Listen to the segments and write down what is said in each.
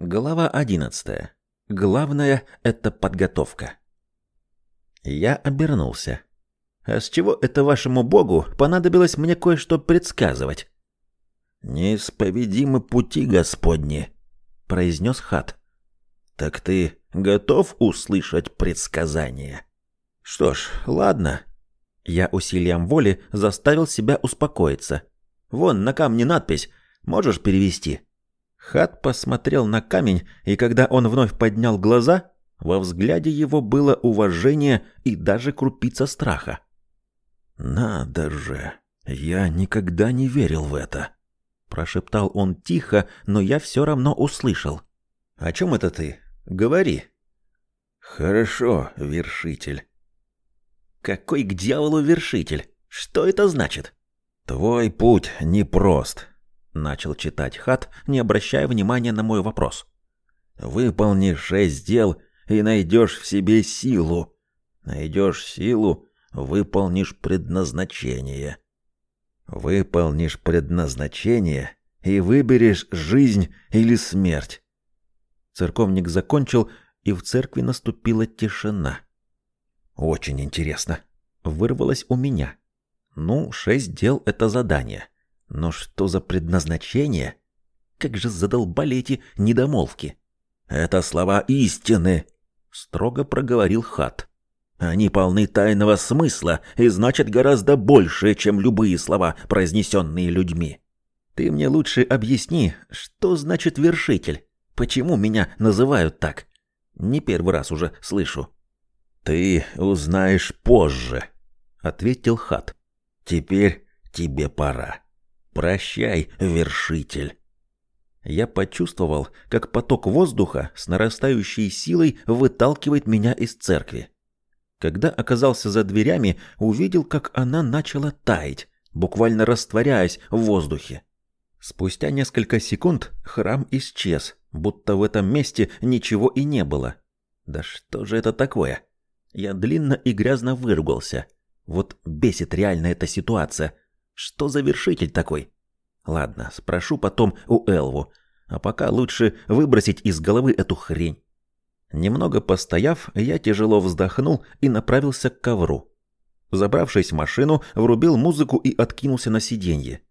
Глава 11. Главное – это подготовка. Я обернулся. А с чего это вашему богу понадобилось мне кое-что предсказывать? «Неисповедимы пути Господни», — произнес Хат. «Так ты готов услышать предсказание?» «Что ж, ладно». Я усилием воли заставил себя успокоиться. «Вон на камне надпись. Можешь перевести?» Хат посмотрел на камень, и когда он вновь поднял глаза, во взгляде его было уважение и даже крупица страха. «Надо же! Я никогда не верил в это!» Прошептал он тихо, но я все равно услышал. «О чем это ты? Говори!» «Хорошо, вершитель». «Какой к дьяволу вершитель? Что это значит?» «Твой путь непрост», Начал читать Хат, не обращая внимания на мой вопрос. «Выполни шесть дел и найдешь в себе силу. Найдешь силу, выполнишь предназначение. Выполнишь предназначение и выберешь жизнь или смерть». Церковник закончил, и в церкви наступила тишина. «Очень интересно», — вырвалось у меня. «Ну, шесть дел — это задание». Но что за предназначение? Как же задолбали эти недомолвки. Это слова истины, строго проговорил Хат. Они полны тайного смысла и значат гораздо больше, чем любые слова, произнесенные людьми. Ты мне лучше объясни, что значит вершитель? Почему меня называют так? Не первый раз уже слышу. Ты узнаешь позже, ответил Хат. Теперь тебе пора. Прощай, вершитель. Я почувствовал, как поток воздуха с нарастающей силой выталкивает меня из церкви. Когда оказался за дверями, увидел, как она начала таять, буквально растворяясь в воздухе. Спустя несколько секунд храм исчез, будто в этом месте ничего и не было. Да что же это такое? Я длинно и грязно выругался. Вот бесит реально эта ситуация. Что за вершитель такой? Ладно, спрошу потом у Элву. А пока лучше выбросить из головы эту хрень. Немного постояв, я тяжело вздохнул и направился к ковру. Забравшись в машину, врубил музыку и откинулся на сиденье.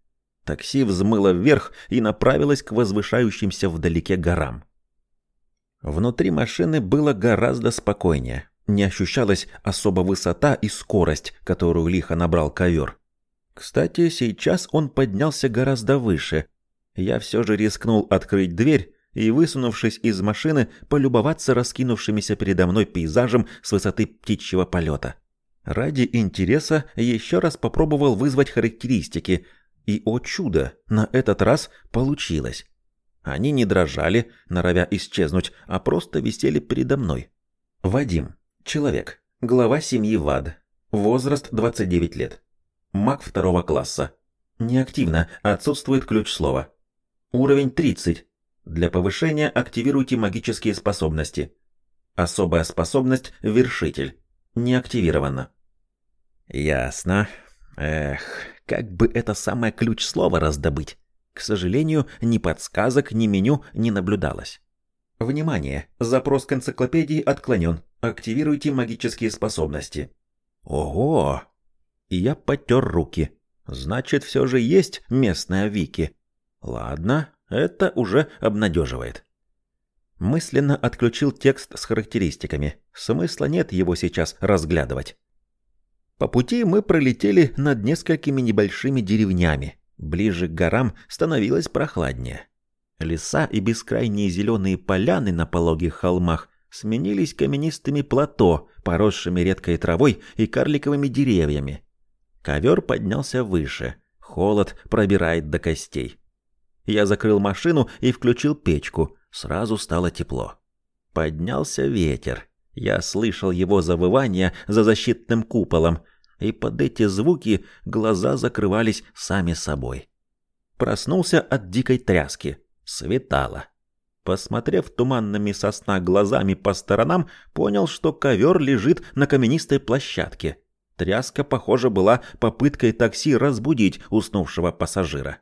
Такси взмыло вверх и направилось к возвышающимся вдалеке горам. Внутри машины было гораздо спокойнее. Не ощущалась особо высота и скорость, которую лихо набрал ковер. Кстати, сейчас он поднялся гораздо выше. Я все же рискнул открыть дверь и, высунувшись из машины, полюбоваться раскинувшимися передо мной пейзажем с высоты птичьего полета. Ради интереса еще раз попробовал вызвать характеристики, и, о чудо, на этот раз получилось. Они не дрожали, норовя исчезнуть, а просто висели передо мной. Вадим. Человек. Глава семьи ВАД. Возраст 29 лет. Маг второго класса. Неактивно, отсутствует ключ слова. Уровень 30. Для повышения активируйте магические способности. Особая способность – вершитель. Не активирована. Ясно. Эх, как бы это самое ключ слова раздобыть? К сожалению, ни подсказок, ни меню не наблюдалось. Внимание! Запрос к энциклопедии отклонен. Активируйте магические способности. Ого! И я потер руки. Значит, все же есть местная Вики. Ладно, это уже обнадеживает. Мысленно отключил текст с характеристиками. Смысла нет его сейчас разглядывать. По пути мы пролетели над несколькими небольшими деревнями. Ближе к горам становилось прохладнее. Леса и бескрайние зеленые поляны на пологих холмах сменились каменистыми плато, поросшими редкой травой и карликовыми деревьями. Ковер поднялся выше. Холод пробирает до костей. Я закрыл машину и включил печку. Сразу стало тепло. Поднялся ветер. Я слышал его завывание за защитным куполом, и под эти звуки глаза закрывались сами собой. Проснулся от дикой тряски. Светало. Посмотрев туманными сосна глазами по сторонам, понял, что ковер лежит на каменистой площадке. Тряска, похоже, была попыткой такси разбудить уснувшего пассажира.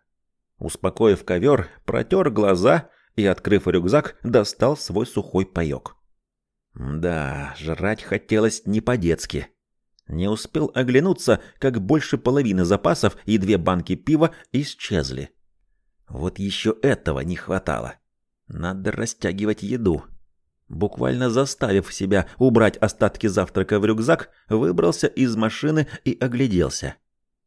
Успокоив ковер, протер глаза и, открыв рюкзак, достал свой сухой паёк. Да, жрать хотелось не по-детски. Не успел оглянуться, как больше половины запасов и две банки пива исчезли. Вот еще этого не хватало. Надо растягивать еду. Буквально заставив себя убрать остатки завтрака в рюкзак, выбрался из машины и огляделся.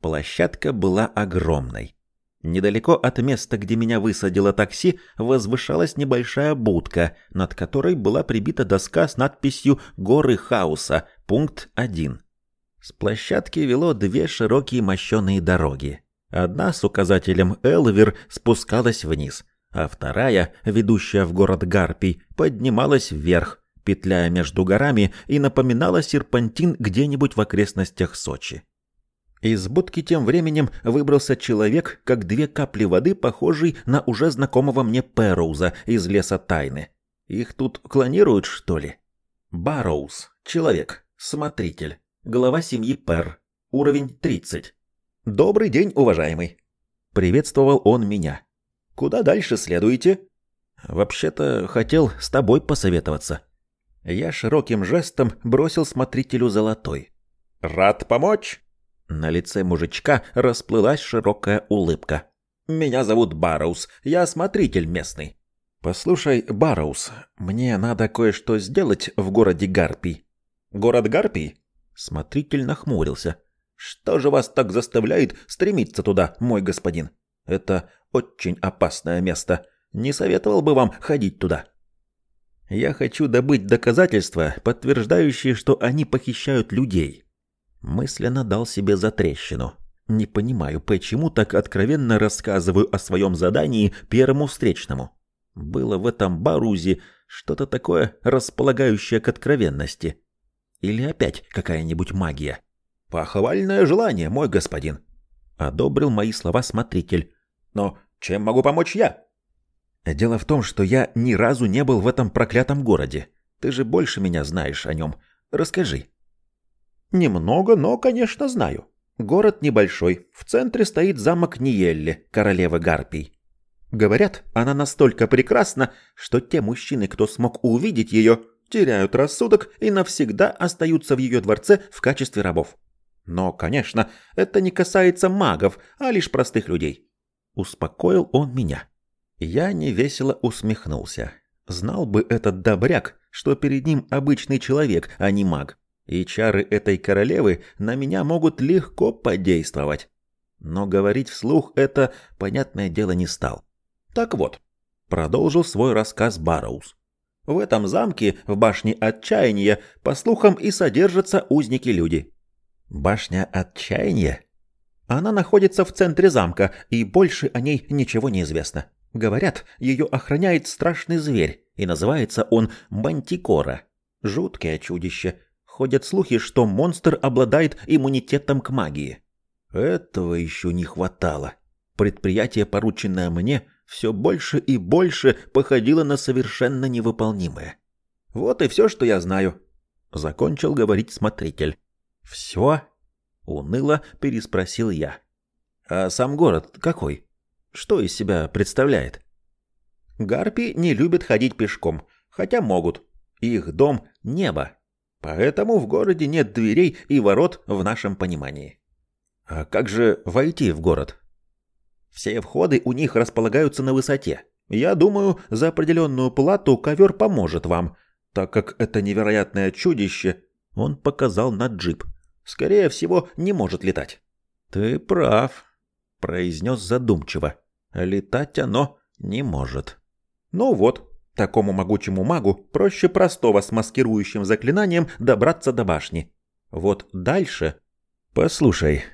Площадка была огромной. Недалеко от места, где меня высадило такси, возвышалась небольшая будка, над которой была прибита доска с надписью «Горы Хаоса, пункт 1». С площадки вело две широкие мощеные дороги. Одна с указателем «Элвер» спускалась вниз, а вторая, ведущая в город Гарпий, поднималась вверх, петляя между горами и напоминала серпантин где-нибудь в окрестностях Сочи. Из будки тем временем выбрался человек, как две капли воды, похожий на уже знакомого мне Пэроуза из леса тайны. Их тут клонируют, что ли? Барроуз. Человек. Смотритель. Глава семьи Пэр. Уровень 30. Добрый день, уважаемый. Приветствовал он меня. Куда дальше следуете? Вообще-то хотел с тобой посоветоваться. Я широким жестом бросил смотрителю золотой. Рад помочь. На лице мужичка расплылась широкая улыбка. «Меня зовут Барроуз, я смотритель местный». «Послушай, Барроуз, мне надо кое-что сделать в городе Гарпий». «Город Гарпий?» Смотритель нахмурился. «Что же вас так заставляет стремиться туда, мой господин? Это очень опасное место. Не советовал бы вам ходить туда». «Я хочу добыть доказательства, подтверждающие, что они похищают людей», Мысленно дал себе затрещину. Не понимаю, почему так откровенно рассказываю о своем задании первому встречному. Было в этом барузе что-то такое, располагающее к откровенности. Или опять какая-нибудь магия. «Похвальное желание, мой господин», — одобрил мои слова смотритель. «Но чем могу помочь я?» «Дело в том, что я ни разу не был в этом проклятом городе. Ты же больше меня знаешь о нем. Расскажи». Немного, но, конечно, знаю. Город небольшой. В центре стоит замок Ниелли, королевы Гарпий. Говорят, она настолько прекрасна, что те мужчины, кто смог увидеть ее, теряют рассудок и навсегда остаются в ее дворце в качестве рабов. Но, конечно, это не касается магов, а лишь простых людей. Успокоил он меня. Я невесело усмехнулся. Знал бы этот добряк, что перед ним обычный человек, а не маг и чары этой королевы на меня могут легко подействовать. Но говорить вслух это, понятное дело, не стал. Так вот, продолжил свой рассказ Барроуз. В этом замке, в башне Отчаяния, по слухам и содержатся узники-люди. Башня Отчаяния? Она находится в центре замка, и больше о ней ничего не известно. Говорят, ее охраняет страшный зверь, и называется он Мантикора. Жуткое чудище, Ходят слухи, что монстр обладает иммунитетом к магии. Этого еще не хватало. Предприятие, порученное мне, все больше и больше походило на совершенно невыполнимое. Вот и все, что я знаю. Закончил говорить смотритель. Все? Уныло переспросил я. А сам город какой? Что из себя представляет? Гарпи не любят ходить пешком, хотя могут. Их дом — небо. Поэтому в городе нет дверей и ворот в нашем понимании. А как же войти в город? Все входы у них располагаются на высоте. Я думаю, за определенную плату ковер поможет вам, так как это невероятное чудище, он показал на джип, скорее всего, не может летать. Ты прав, произнес задумчиво. Летать оно не может. Ну вот, Такому могучему магу проще простого с маскирующим заклинанием добраться до башни. Вот дальше... Послушай.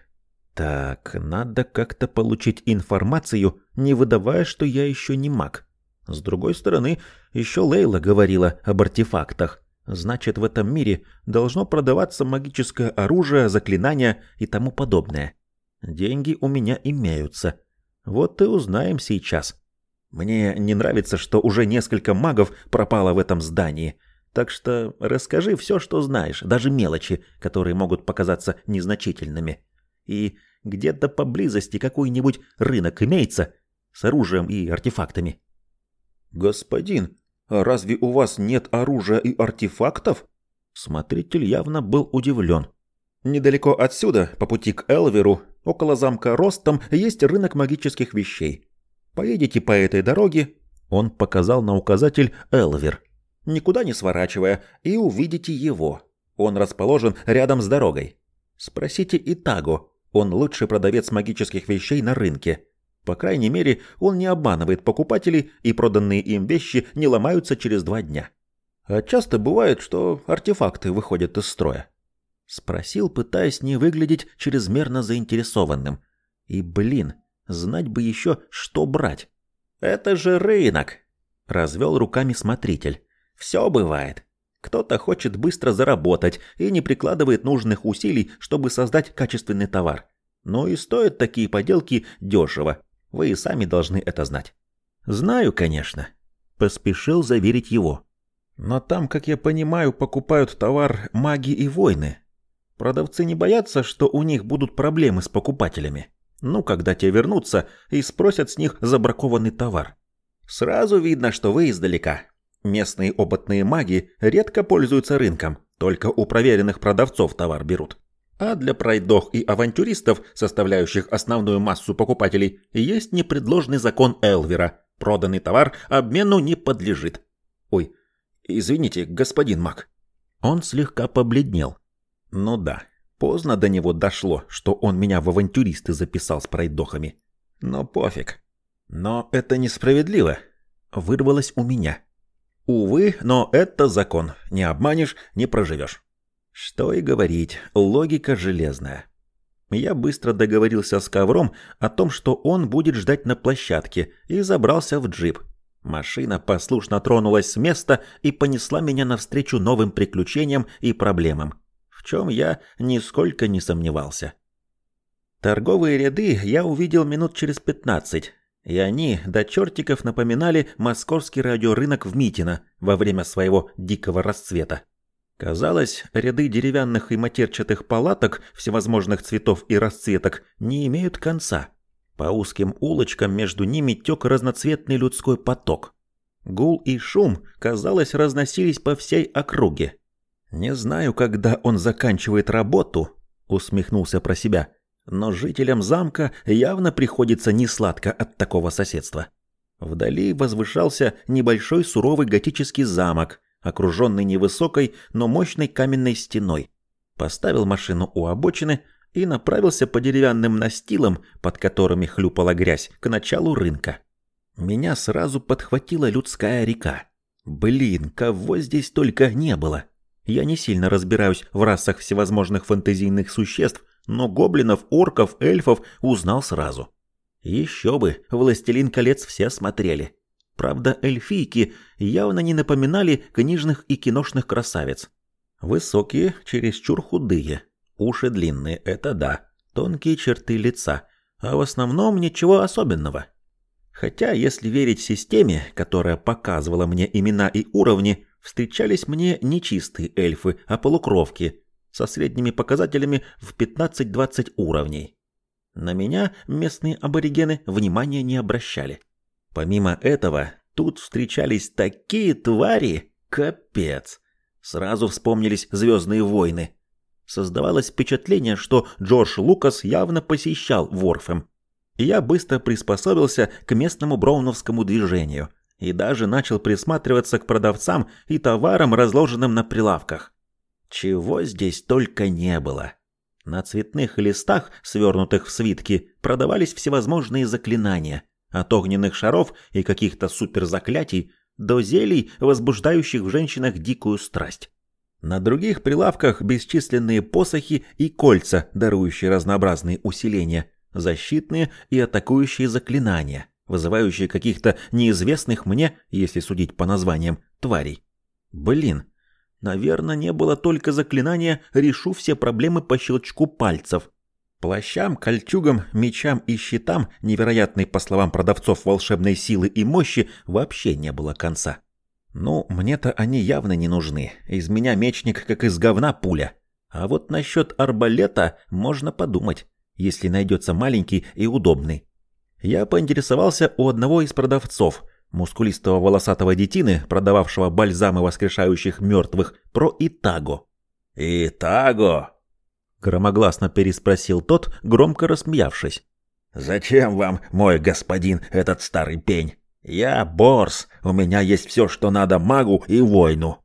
Так, надо как-то получить информацию, не выдавая, что я еще не маг. С другой стороны, еще Лейла говорила об артефактах. Значит, в этом мире должно продаваться магическое оружие, заклинания и тому подобное. Деньги у меня имеются. Вот и узнаем сейчас. Мне не нравится, что уже несколько магов пропало в этом здании. Так что расскажи все, что знаешь, даже мелочи, которые могут показаться незначительными. И где-то поблизости какой-нибудь рынок имеется с оружием и артефактами. «Господин, а разве у вас нет оружия и артефактов?» Смотритель явно был удивлен. «Недалеко отсюда, по пути к Элверу, около замка Ростом, есть рынок магических вещей. Поедете по этой дороге, он показал на указатель Элвер, никуда не сворачивая, и увидите его. Он расположен рядом с дорогой. Спросите Итаго, он лучший продавец магических вещей на рынке. По крайней мере, он не обманывает покупателей, и проданные им вещи не ломаются через два дня. А часто бывает, что артефакты выходят из строя. Спросил, пытаясь не выглядеть чрезмерно заинтересованным. И, блин, знать бы еще, что брать. «Это же рынок!» – развел руками смотритель. «Все бывает. Кто-то хочет быстро заработать и не прикладывает нужных усилий, чтобы создать качественный товар. Но и стоят такие поделки дешево. Вы и сами должны это знать». «Знаю, конечно», – поспешил заверить его. «Но там, как я понимаю, покупают товар маги и воины. Продавцы не боятся, что у них будут проблемы с покупателями?» Ну, когда те вернутся и спросят с них забракованный товар. Сразу видно, что вы издалека. Местные опытные маги редко пользуются рынком, только у проверенных продавцов товар берут. А для пройдох и авантюристов, составляющих основную массу покупателей, есть непредложный закон Элвера. Проданный товар обмену не подлежит. Ой, извините, господин маг. Он слегка побледнел. Ну да, Поздно до него дошло, что он меня в авантюристы записал с пройдохами. Но пофиг. Но это несправедливо. Вырвалось у меня. Увы, но это закон. Не обманешь, не проживешь. Что и говорить, логика железная. Я быстро договорился с ковром о том, что он будет ждать на площадке, и забрался в джип. Машина послушно тронулась с места и понесла меня навстречу новым приключениям и проблемам чем я нисколько не сомневался. Торговые ряды я увидел минут через пятнадцать, и они до чертиков напоминали московский радиорынок в Митино во время своего дикого расцвета. Казалось, ряды деревянных и матерчатых палаток всевозможных цветов и расцветок не имеют конца. По узким улочкам между ними тек разноцветный людской поток. Гул и шум, казалось, разносились по всей округе. «Не знаю, когда он заканчивает работу», — усмехнулся про себя, «но жителям замка явно приходится несладко от такого соседства». Вдали возвышался небольшой суровый готический замок, окруженный невысокой, но мощной каменной стеной. Поставил машину у обочины и направился по деревянным настилам, под которыми хлюпала грязь, к началу рынка. Меня сразу подхватила людская река. Блин, кого здесь только не было. Я не сильно разбираюсь в расах всевозможных фэнтезийных существ, но гоблинов, орков, эльфов узнал сразу. Еще бы, «Властелин колец» все смотрели. Правда, эльфийки явно не напоминали книжных и киношных красавиц. Высокие, чересчур худые, уши длинные, это да, тонкие черты лица, а в основном ничего особенного. Хотя, если верить системе, которая показывала мне имена и уровни, встречались мне не чистые эльфы, а полукровки, со средними показателями в 15-20 уровней. На меня местные аборигены внимания не обращали. Помимо этого, тут встречались такие твари, капец. Сразу вспомнились «Звездные войны». Создавалось впечатление, что Джордж Лукас явно посещал Ворфем. я быстро приспособился к местному броуновскому движению – и даже начал присматриваться к продавцам и товарам, разложенным на прилавках. Чего здесь только не было. На цветных листах, свернутых в свитки, продавались всевозможные заклинания, от огненных шаров и каких-то суперзаклятий до зелий, возбуждающих в женщинах дикую страсть. На других прилавках бесчисленные посохи и кольца, дарующие разнообразные усиления, защитные и атакующие заклинания – вызывающие каких-то неизвестных мне, если судить по названиям, тварей. Блин, наверное, не было только заклинания «решу все проблемы по щелчку пальцев». Плащам, кольчугам, мечам и щитам, невероятной, по словам продавцов, волшебной силы и мощи, вообще не было конца. Ну, мне-то они явно не нужны. Из меня мечник, как из говна пуля. А вот насчет арбалета можно подумать, если найдется маленький и удобный. Я поинтересовался у одного из продавцов, мускулистого волосатого детины, продававшего бальзамы воскрешающих мертвых, про Итаго. «Итаго?» — громогласно переспросил тот, громко рассмеявшись. «Зачем вам, мой господин, этот старый пень? Я Борс, у меня есть все, что надо магу и воину».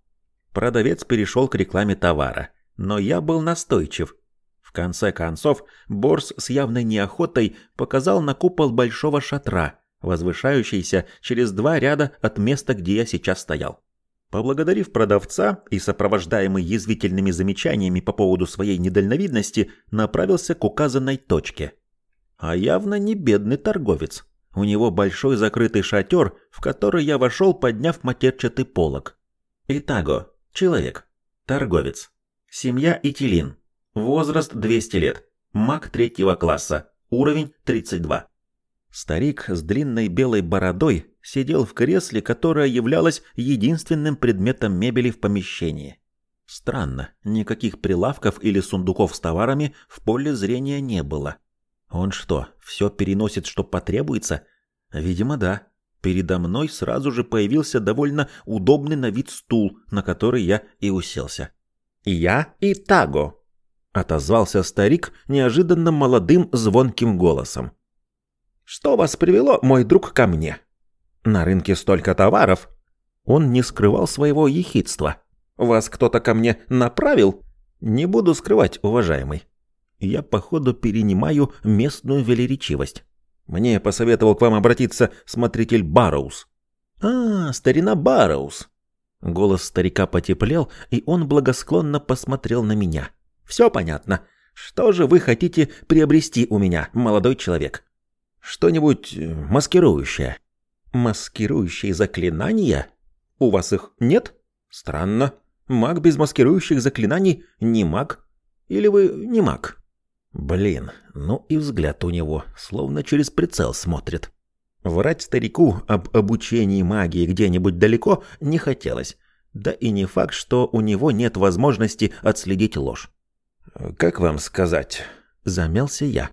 Продавец перешел к рекламе товара, но я был настойчив. В конце концов, Борс с явной неохотой показал на купол большого шатра, возвышающийся через два ряда от места, где я сейчас стоял. Поблагодарив продавца и сопровождаемый язвительными замечаниями по поводу своей недальновидности, направился к указанной точке. А явно не бедный торговец. У него большой закрытый шатер, в который я вошел, подняв матерчатый полог. Итаго. Человек. Торговец. Семья Итилин. Возраст 200 лет. Маг третьего класса. Уровень 32. Старик с длинной белой бородой сидел в кресле, которое являлось единственным предметом мебели в помещении. Странно, никаких прилавков или сундуков с товарами в поле зрения не было. Он что, все переносит, что потребуется? Видимо, да. Передо мной сразу же появился довольно удобный на вид стул, на который я и уселся. «Я и Таго», — отозвался старик неожиданно молодым звонким голосом. «Что вас привело, мой друг, ко мне? На рынке столько товаров». Он не скрывал своего ехидства. «Вас кто-то ко мне направил?» «Не буду скрывать, уважаемый. Я, походу, перенимаю местную велеречивость. Мне посоветовал к вам обратиться смотритель Барроуз». «А, старина Барроуз». Голос старика потеплел, и он благосклонно посмотрел на меня. «Все понятно. Что же вы хотите приобрести у меня, молодой человек?» Что-нибудь э, маскирующее. Маскирующие заклинания? У вас их нет? Странно. Маг без маскирующих заклинаний не маг. Или вы не маг? Блин, ну и взгляд у него, словно через прицел смотрит. Врать старику об обучении магии где-нибудь далеко не хотелось. Да и не факт, что у него нет возможности отследить ложь. «Как вам сказать?» – замялся я.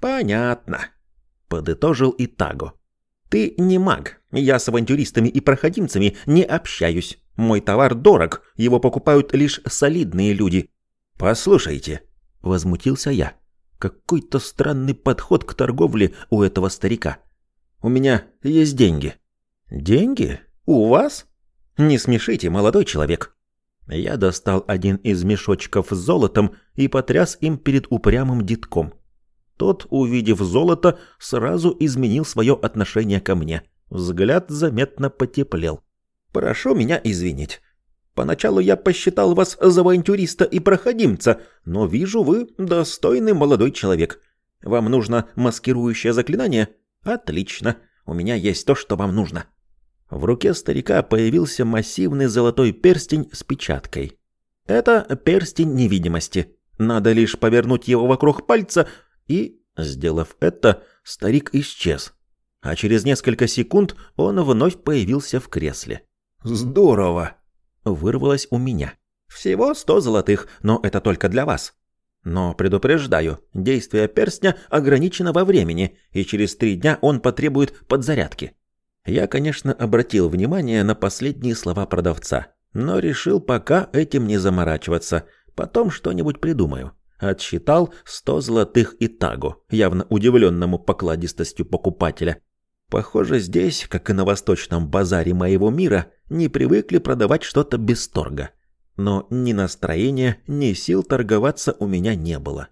«Понятно», подытожил Итаго. Ты не маг. Я с авантюристами и проходимцами не общаюсь. Мой товар дорог, его покупают лишь солидные люди. Послушайте, возмутился я. Какой-то странный подход к торговле у этого старика. У меня есть деньги. Деньги? У вас? Не смешите, молодой человек. Я достал один из мешочков с золотом и потряс им перед упрямым детком. Тот, увидев золото, сразу изменил свое отношение ко мне. Взгляд заметно потеплел. «Прошу меня извинить. Поначалу я посчитал вас за авантюриста и проходимца, но вижу, вы достойный молодой человек. Вам нужно маскирующее заклинание? Отлично. У меня есть то, что вам нужно». В руке старика появился массивный золотой перстень с печаткой. Это перстень невидимости. Надо лишь повернуть его вокруг пальца, и, сделав это, старик исчез. А через несколько секунд он вновь появился в кресле. «Здорово!» – вырвалось у меня. «Всего сто золотых, но это только для вас. Но предупреждаю, действие перстня ограничено во времени, и через три дня он потребует подзарядки». Я, конечно, обратил внимание на последние слова продавца, но решил пока этим не заморачиваться, потом что-нибудь придумаю. Отсчитал сто золотых и тагу, явно удивленному покладистостью покупателя. Похоже, здесь, как и на восточном базаре моего мира, не привыкли продавать что-то без торга. Но ни настроения, ни сил торговаться у меня не было.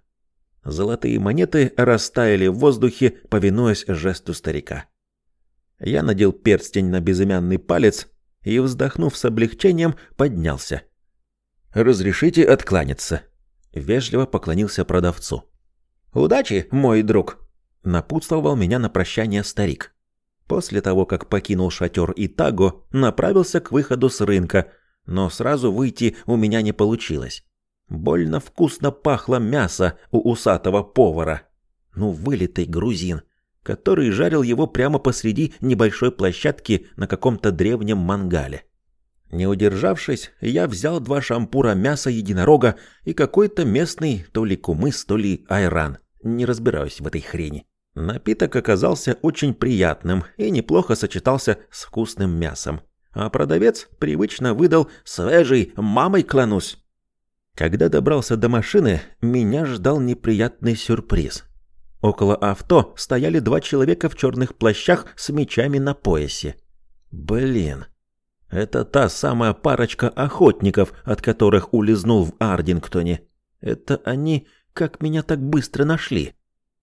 Золотые монеты растаяли в воздухе, повинуясь жесту старика. Я надел перстень на безымянный палец и, вздохнув с облегчением, поднялся. «Разрешите откланяться?» Вежливо поклонился продавцу. «Удачи, мой друг!» Напутствовал меня на прощание старик. После того, как покинул шатер Итаго, направился к выходу с рынка, но сразу выйти у меня не получилось. Больно вкусно пахло мясо у усатого повара. Ну, вылитый грузин, который жарил его прямо посреди небольшой площадки на каком-то древнем мангале. Не удержавшись, я взял два шампура мяса единорога и какой-то местный то ли кумыс, то ли айран. Не разбираюсь в этой хрени. Напиток оказался очень приятным и неплохо сочетался с вкусным мясом. А продавец привычно выдал «свежий, мамой клянусь». Когда добрался до машины, меня ждал неприятный сюрприз. Около авто стояли два человека в черных плащах с мечами на поясе. Блин, это та самая парочка охотников, от которых улизнул в Ардингтоне. Это они как меня так быстро нашли?